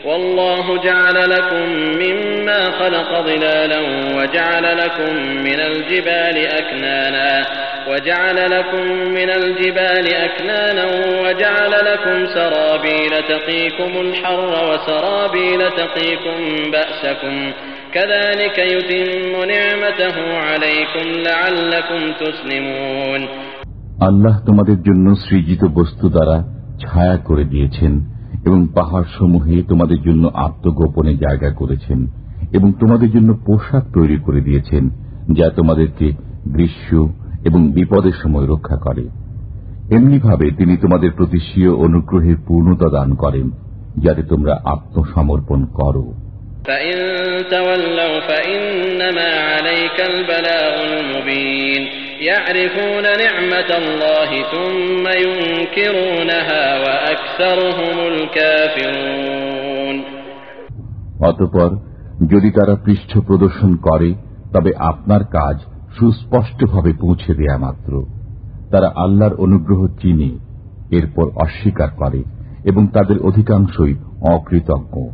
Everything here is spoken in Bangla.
والله جعل لكم مما خلق ظلالا وجعل لكم من الجبال أكنانا وجعل لكم من الجبال أكنانا وجعل لكم سرابيل تقيكم الحر وسرابيل تقيكم بأسكم كذلك يتم نعمته عليكم لعلكم تسلمون আল্লাহ তোমাদের জন্য সৃজিত বস্তু দ্বারা ছায়া করে দিয়েছেন এবং পাহাড় সমূহে তোমাদের জন্য আত্মগোপনে জায়গা করেছেন এবং তোমাদের জন্য পোশাক তৈরি করে দিয়েছেন যা তোমাদেরকে গ্রীষ্ম এবং বিপদের সময় রক্ষা করে এমনিভাবে তিনি তোমাদের প্রতি স্বীয় অনুগ্রহের পূর্ণতা দান করেন যাতে তোমরা আত্মসমর্পণ করো فإن تولوا فإنما عليك البلاغ المبين يعرفون نعمة الله ثم ينكرونها وأكثرهم الكافرون অতপর যদি তারা পৃষ্ঠ প্রদর্শন করে তবে আপনার কাজ সুস্পষ্টভাবে পৌঁছে দেয়া মাত্র। তারা আল্লাহর অনুগ্রহ চিনে এরপর অস্বীকার করে এবং তাদের অধিকাংশই অকৃতজ্ঞ।